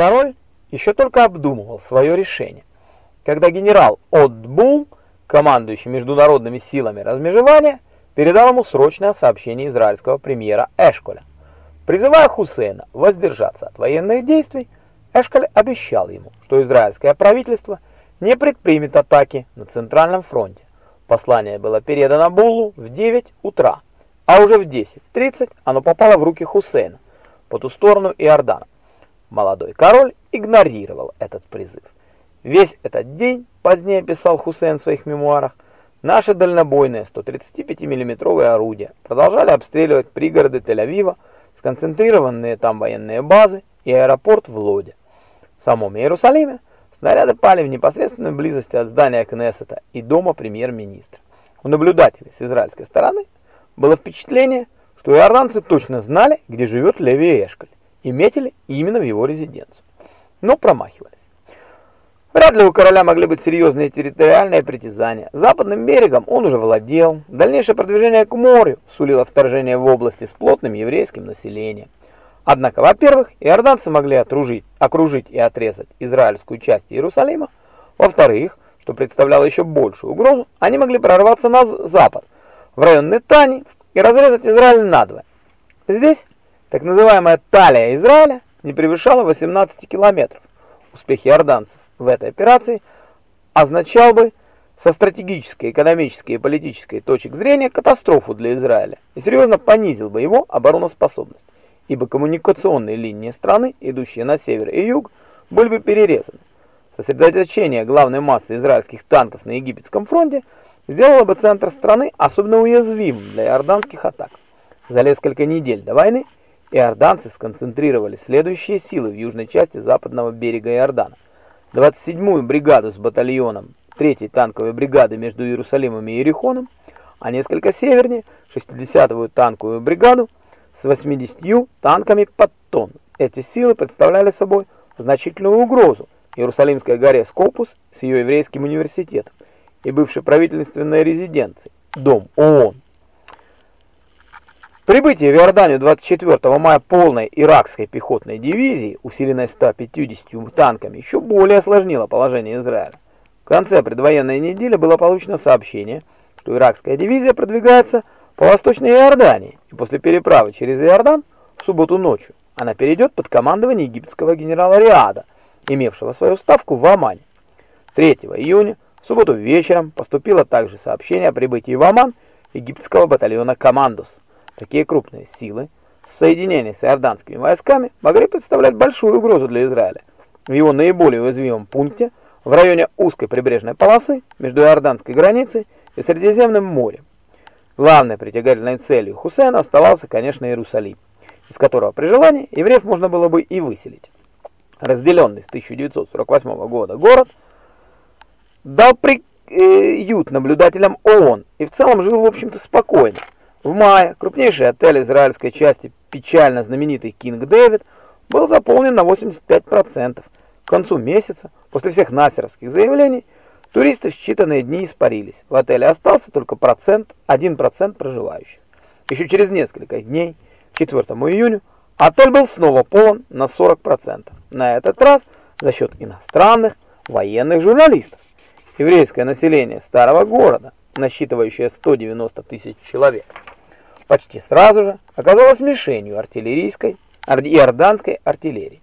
Король еще только обдумывал свое решение, когда генерал Отбул, командующий международными силами размежевания, передал ему срочное сообщение израильского премьера Эшколя. Призывая Хусейна воздержаться от военных действий, Эшколь обещал ему, что израильское правительство не предпримет атаки на Центральном фронте. Послание было передано Буллу в 9 утра, а уже в 10.30 оно попало в руки Хусейна по ту сторону Иордана. Молодой король игнорировал этот призыв. Весь этот день, позднее писал Хусейн в своих мемуарах, наши дальнобойные 135 миллиметровые орудия продолжали обстреливать пригороды Тель-Авива, сконцентрированные там военные базы и аэропорт в Лоде. В самом Иерусалиме снаряды пали в непосредственной близости от здания Кнессета и дома премьер-министра. У наблюдателей с израильской стороны было впечатление, что иорданцы точно знали, где живет Леви Эшколь и метили именно в его резиденцию. Но промахивались. Вряд ли у короля могли быть серьезные территориальные притязания. Западным берегом он уже владел. Дальнейшее продвижение к морю сулило вторжение в области с плотным еврейским населением. Однако, во-первых, иорданцы могли отружить, окружить и отрезать израильскую часть Иерусалима. Во-вторых, что представляло еще большую угрозу, они могли прорваться на запад, в район Нетани и разрезать Израиль надвое. Здесь так называемая талия Израиля не превышала 18 километров. Успех иорданцев в этой операции означал бы со стратегической, экономической и политической точек зрения катастрофу для Израиля и серьезно понизил бы его обороноспособность, ибо коммуникационные линии страны, идущие на север и юг, были бы перерезаны. Сосредоточение главной массы израильских танков на египетском фронте сделало бы центр страны особенно уязвимым для иорданских атак. За несколько недель до войны Иорданцы сконцентрировали следующие силы в южной части западного берега Иордана. 27-ю бригаду с батальоном 3-й танковой бригады между Иерусалимом и Иерихоном, а несколько севернее 60-ю танковую бригаду с 80 танками под тонн. Эти силы представляли собой значительную угрозу Иерусалимской горе Скопус с ее еврейским университетом и бывшей правительственной резиденцией, дом ООН. Прибытие в Иорданию 24 мая полной иракской пехотной дивизии, усиленной 150 танками, еще более осложнило положение Израиля. В конце предвоенной недели было получено сообщение, что иракская дивизия продвигается по восточной Иордании, и после переправы через Иордан в субботу ночью она перейдет под командование египетского генерала Риада, имевшего свою ставку в Омане. 3 июня, в субботу вечером, поступило также сообщение о прибытии в Оман египетского батальона «Командос», Такие крупные силы в соединении с иорданскими войсками могли представлять большую угрозу для Израиля. В его наиболее уязвимом пункте, в районе узкой прибрежной полосы между иорданской границей и Средиземным морем. Главной притягательной целью Хусейна оставался, конечно, Иерусалим, из которого при желании евреев можно было бы и выселить. Разделенный с 1948 года город дал приют наблюдателям ООН и в целом жил, в общем-то, спокойно. В мае крупнейший отель израильской части, печально знаменитый King David, был заполнен на 85%. К концу месяца, после всех насеровских заявлений, туристы в считанные дни испарились. В отеле остался только процент, 1% проживающих. Еще через несколько дней, 4 июня, отель был снова полон на 40%. На этот раз за счет иностранных военных журналистов. Еврейское население старого города, насчитывающее 190 тысяч человек, почти сразу же оказалась мишенью артиллерийской иорданской артиллерии.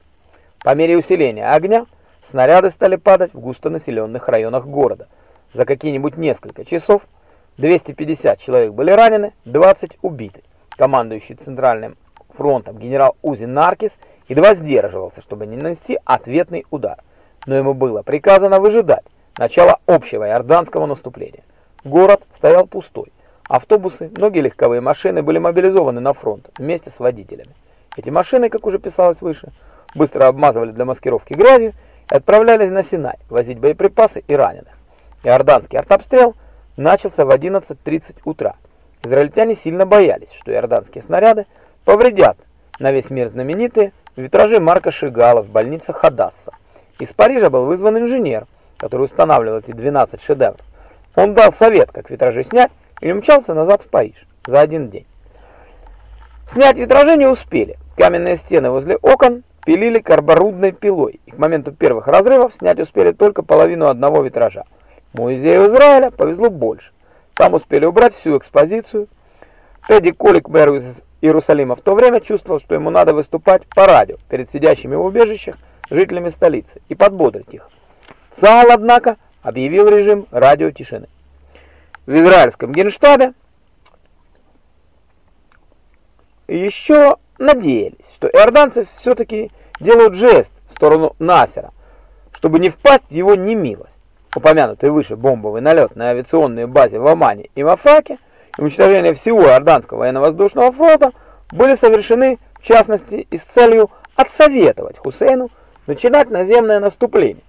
По мере усиления огня снаряды стали падать в густонаселенных районах города. За какие-нибудь несколько часов 250 человек были ранены, 20 убиты. Командующий Центральным фронтом генерал Узи Наркис едва сдерживался, чтобы не нанести ответный удар. Но ему было приказано выжидать начала общего иорданского наступления. Город стоял пустой. Автобусы, многие легковые машины были мобилизованы на фронт вместе с водителями. Эти машины, как уже писалось выше, быстро обмазывали для маскировки грязью и отправлялись на Синай возить боеприпасы и раненых. Иорданский артобстрел начался в 11.30 утра. Израильтяне сильно боялись, что иорданские снаряды повредят на весь мир знаменитые витражи Марка Шигала в больнице Хадасса. Из Парижа был вызван инженер, который устанавливал эти 12 шедевров. Он дал совет, как витражи снять, и умчался назад в Париж за один день. Снять витражи не успели. Каменные стены возле окон пилили карборудной пилой, и к моменту первых разрывов снять успели только половину одного витража. Музею Израиля повезло больше. Там успели убрать всю экспозицию. Тедди Колик, мэр из Иерусалима, в то время чувствовал, что ему надо выступать по радио перед сидящими в убежищах жителями столицы и подбодрить их. ЦАЛ, однако, объявил режим радиотишины. В израильском генштабе еще надеялись, что иорданцы все-таки делают жест в сторону Насера, чтобы не впасть в его немилость. Упомянутый выше бомбовый налет на авиационные базы в Омане и Мафаке и уничтожение всего Иорданского военно-воздушного флота были совершены, в частности, и с целью отсоветовать Хусейну начинать наземное наступление.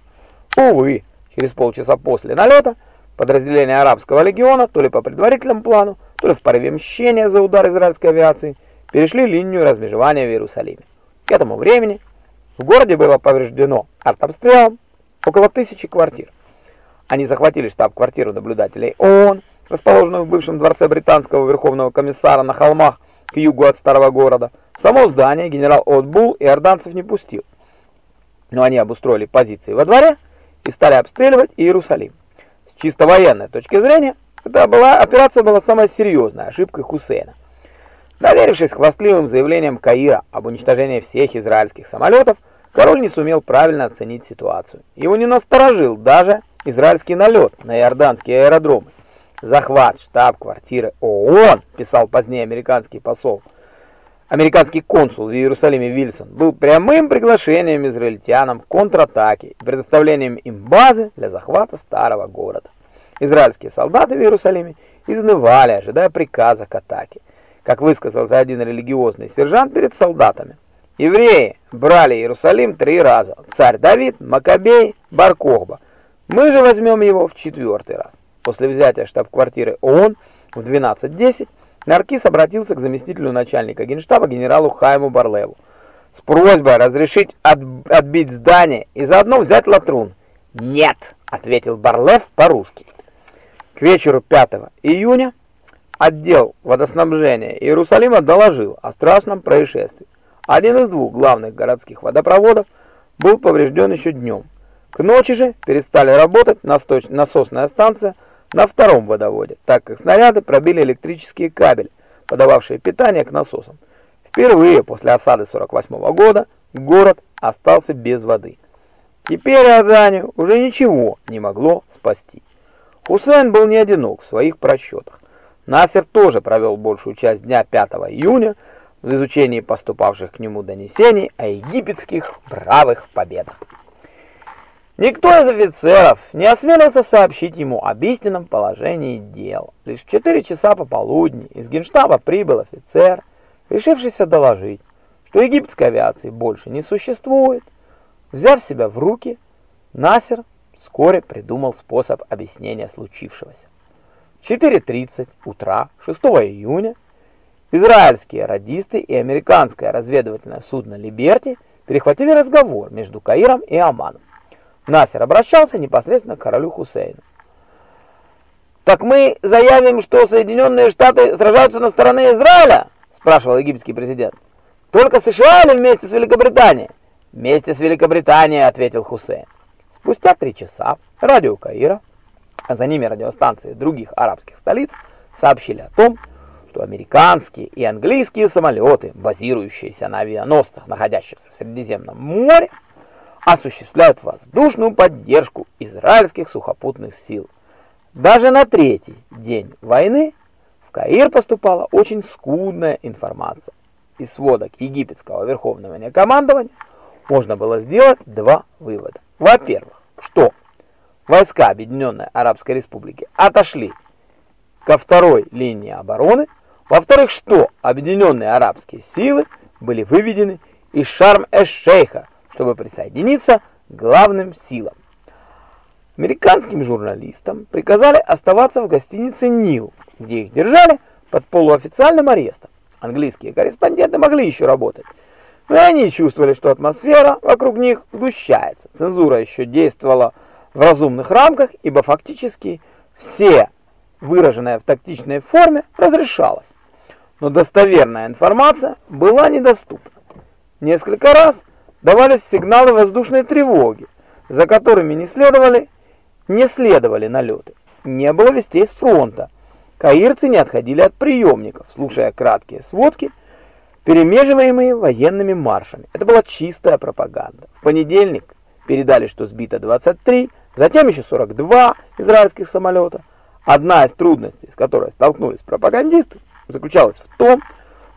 Увы, через полчаса после налета подразделения арабского легиона, то ли по предварительному плану, то ли в порыве мщения за удар израильской авиации, перешли линию размежевания в Иерусалиме. К этому времени в городе было повреждено артобстрелом около тысячи квартир. Они захватили штаб-квартиру наблюдателей ООН, расположенную в бывшем дворце британского верховного комиссара на холмах к югу от старого города. В само здание генерал Отбул иорданцев не пустил. Но они обустроили позиции во дворе и стали обстреливать Иерусалим. Чисто военной точки зрения, эта была, операция была самой серьезной ошибкой Хусейна. Доверившись хвастливым заявлениям Каира об уничтожении всех израильских самолетов, король не сумел правильно оценить ситуацию. Его не насторожил даже израильский налет на иорданские аэродромы. Захват штаб-квартиры ООН, писал позднее американский посол, американский консул в Иерусалиме Вильсон, был прямым приглашением израильтянам к контратаке и предоставлением им базы для захвата старого города. Израильские солдаты в Иерусалиме изнывали, ожидая приказа к атаке как высказался один религиозный сержант перед солдатами. Евреи брали Иерусалим три раза. Царь Давид, Макабей, Бар-Кохба. Мы же возьмем его в четвертый раз. После взятия штаб-квартиры ООН в 12.10 Наркис обратился к заместителю начальника генштаба генералу Хайму Барлеву с просьбой разрешить от, отбить здание и заодно взять Латрун. «Нет», — ответил Барлев по-русски. К вечеру 5 июня Отдел водоснабжения Иерусалима доложил о страшном происшествии. Один из двух главных городских водопроводов был поврежден еще днем. К ночи же перестали работать насосная станция на втором водоводе, так как снаряды пробили электрические кабели, подававшие питание к насосам. Впервые после осады 48 -го года город остался без воды. Теперь Иорданию уже ничего не могло спасти. Хусейн был не одинок в своих просчетах. Насер тоже провел большую часть дня 5 июня в изучении поступавших к нему донесений о египетских бравых победах. Никто из офицеров не осмелился сообщить ему об истинном положении дел. Лишь в 4 часа пополудни из генштаба прибыл офицер, решившийся доложить, что египетской авиации больше не существует. Взяв себя в руки, Насер вскоре придумал способ объяснения случившегося. 4.30 утра 6 июня израильские радисты и американское разведывательное судно «Либерти» перехватили разговор между Каиром и Оманом. Насер обращался непосредственно к королю Хусейну. «Так мы заявим, что Соединенные Штаты сражаются на стороне Израиля?» – спрашивал египетский президент. «Только США или вместе с Великобританией?» «Вместе с Великобританией», – ответил Хусейн. Спустя три часа радио Каира а за ними радиостанции других арабских столиц сообщили о том, что американские и английские самолеты, базирующиеся на авианосцах, находящихся в Средиземном море, осуществляют воздушную поддержку израильских сухопутных сил. Даже на третий день войны в Каир поступала очень скудная информация. Из сводок египетского верховного командования можно было сделать два вывода. Во-первых, что войска Объединенной Арабской Республики отошли ко второй линии обороны. Во-вторых, что Объединенные Арабские силы были выведены из Шарм-эш-Шейха, чтобы присоединиться к главным силам. Американским журналистам приказали оставаться в гостинице «Нил», где их держали под полуофициальным арестом. Английские корреспонденты могли еще работать, но они чувствовали, что атмосфера вокруг них сгущается. Цензура еще действовала в разумных рамках, ибо фактически все выраженное в тактичной форме разрешалось. Но достоверная информация была недоступна. Несколько раз давались сигналы воздушной тревоги, за которыми не следовали, не следовали налеты. Не было вестей с фронта. Каирцы не отходили от приемников, слушая краткие сводки, перемеживаемые военными маршами. Это была чистая пропаганда. В понедельник передали, что сбито 23, затем еще 42 израильских самолета. Одна из трудностей, с которой столкнулись пропагандисты, заключалась в том,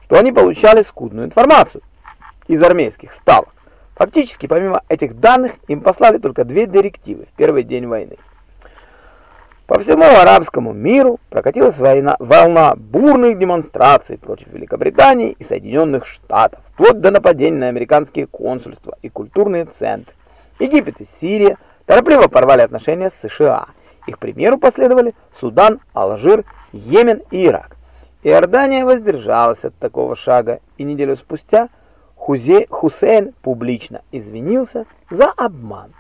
что они получали скудную информацию из армейских ставок. Фактически, помимо этих данных, им послали только две директивы в первый день войны. По всему арабскому миру прокатилась война, волна бурных демонстраций против Великобритании и Соединенных Штатов, вплоть до нападений на американские консульства и культурные центры. Египет и Сирия торопливо порвали отношения с США. Их примеру последовали Судан, Алжир, Йемен и Ирак. Иордания воздержалась от такого шага, и неделю спустя Хузе, Хусейн публично извинился за обман.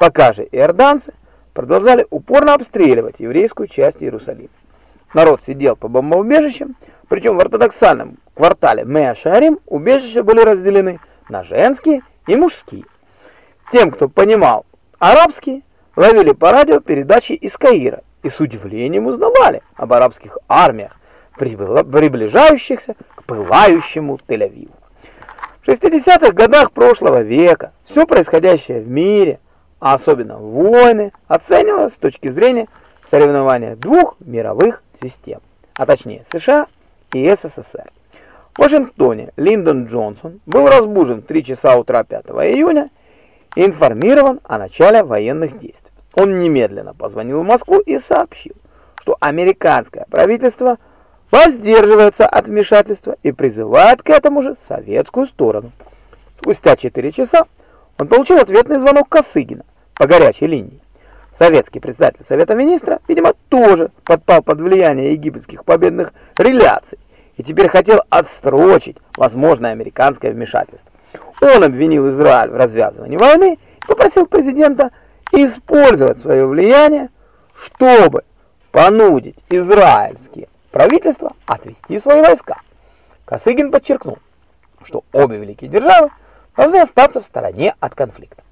Пока же иорданцы продолжали упорно обстреливать еврейскую часть Иерусалима. Народ сидел по бомбоубежищам, причем в ортодоксальном квартале Меа-Шарим убежища были разделены на женские и мужские. Тем, кто понимал арабский, ловили по радио передачи из Каира и с удивлением узнавали об арабских армиях, приближающихся к пылающему Тель-Авиву. В 60-х годах прошлого века все происходящее в мире, а особенно войны, оценивалось с точки зрения соревнования двух мировых систем, а точнее США и СССР. В Вашингтоне Линдон Джонсон был разбужен в 3 часа утра 5 июня и информирован о начале военных действий. Он немедленно позвонил в Москву и сообщил, что американское правительство – воздерживается от вмешательства и призывает к этому же советскую сторону. Спустя 4 часа он получил ответный звонок Косыгина по горячей линии. Советский председатель Совета Министра, видимо, тоже подпал под влияние египетских победных реляций и теперь хотел отстрочить возможное американское вмешательство. Он обвинил Израиль в развязывании войны и попросил президента использовать свое влияние, чтобы понудить израильские правительства отвести свои войска. Косыгин подчеркнул, что обе великие державы должны остаться в стороне от конфликта.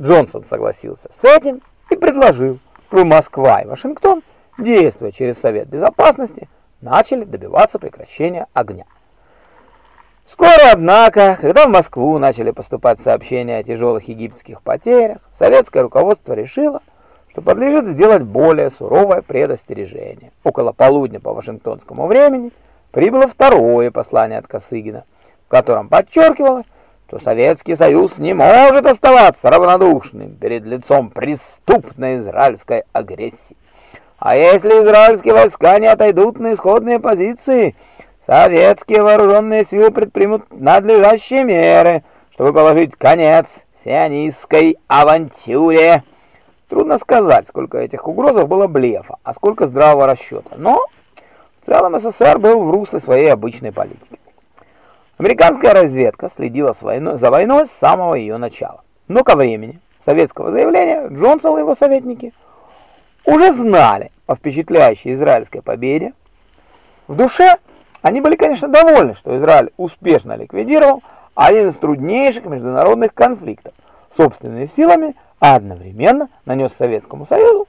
Джонсон согласился с этим и предложил, чтобы Москва и Вашингтон, действуя через Совет Безопасности, начали добиваться прекращения огня. Скоро, однако, когда в Москву начали поступать сообщения о тяжелых египетских потерях, советское руководство решило, что подлежит сделать более суровое предостережение. Около полудня по вашингтонскому времени прибыло второе послание от Косыгина, в котором подчеркивалось, что Советский Союз не может оставаться равнодушным перед лицом преступной израильской агрессии. А если израильские войска не отойдут на исходные позиции, советские вооруженные силы предпримут надлежащие меры, чтобы положить конец сионистской авантюре. Трудно сказать, сколько этих угрозов было блефа, а сколько здравого расчета. Но в целом СССР был в русле своей обычной политики. Американская разведка следила за войной с самого ее начала. Но ко времени советского заявления Джонсон и его советники уже знали о впечатляющей израильской победе. В душе они были, конечно, довольны, что Израиль успешно ликвидировал один из труднейших международных конфликтов собственными силами – а одновременно нанес Советскому Союзу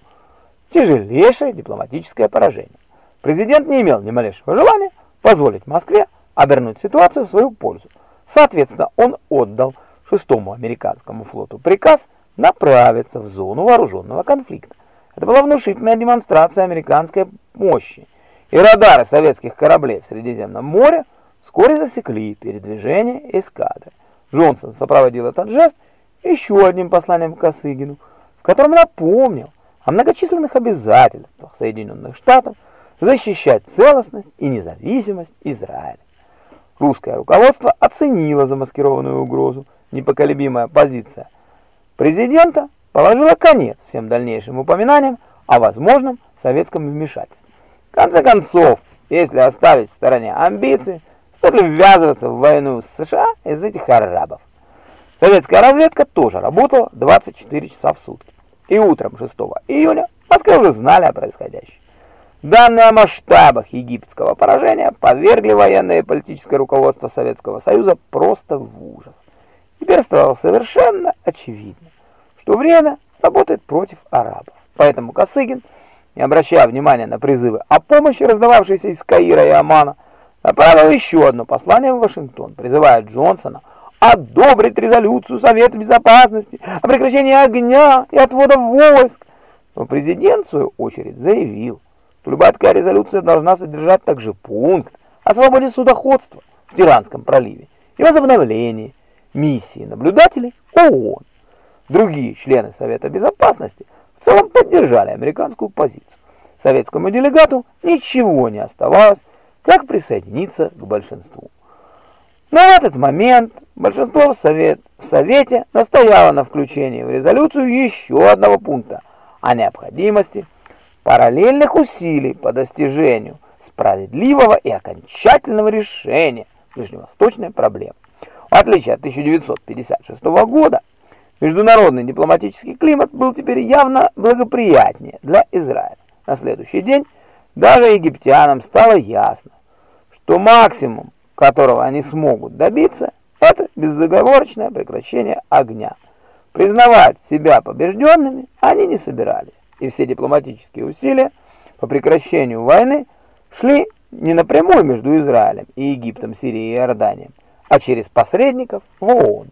тяжелейшее дипломатическое поражение. Президент не имел ни малейшего желания позволить Москве обернуть ситуацию в свою пользу. Соответственно, он отдал шестому американскому флоту приказ направиться в зону вооруженного конфликта. Это была внушительная демонстрация американской мощи, и радары советских кораблей в Средиземном море вскоре засекли передвижение эскадры. Джонсон сопроводил этот жест еще одним посланием Косыгину, в котором напомнил о многочисленных обязательствах Соединенных Штатов защищать целостность и независимость Израиля. Русское руководство оценило замаскированную угрозу, непоколебимая позиция президента положила конец всем дальнейшим упоминаниям о возможном советском вмешательстве. В конце концов, если оставить в стороне амбиции, стоит ли ввязываться в войну с США из этих арабов? Советская разведка тоже работала 24 часа в сутки. И утром 6 июня в Москве уже знали о происходящем. Данные о масштабах египетского поражения повергли военное и политическое руководство Советского Союза просто в ужас. Теперь стало совершенно очевидно, что время работает против арабов. Поэтому Косыгин, не обращая внимания на призывы о помощи, раздававшиеся из Каира и Омана, направил еще одно послание в Вашингтон, призывая Джонсона одобрить резолюцию Совета Безопасности о прекращении огня и отвода войск. Но президент, в свою очередь, заявил, что любая такая резолюция должна содержать также пункт о свободе судоходства в Тиранском проливе и возобновлении миссии наблюдателей ООН. Другие члены Совета Безопасности в целом поддержали американскую позицию. Советскому делегату ничего не оставалось, как присоединиться к большинству. Но в этот момент большинство в, совет, в Совете настояло на включении в резолюцию еще одного пункта о необходимости параллельных усилий по достижению справедливого и окончательного решения ближневосточной проблемы. В отличие от 1956 года, международный дипломатический климат был теперь явно благоприятнее для Израиля. На следующий день даже египтянам стало ясно, что максимум, которого они смогут добиться, это безоговорочное прекращение огня. Признавать себя побежденными они не собирались, и все дипломатические усилия по прекращению войны шли не напрямую между Израилем и Египтом, Сирией и Иорданией, а через посредников в ООН.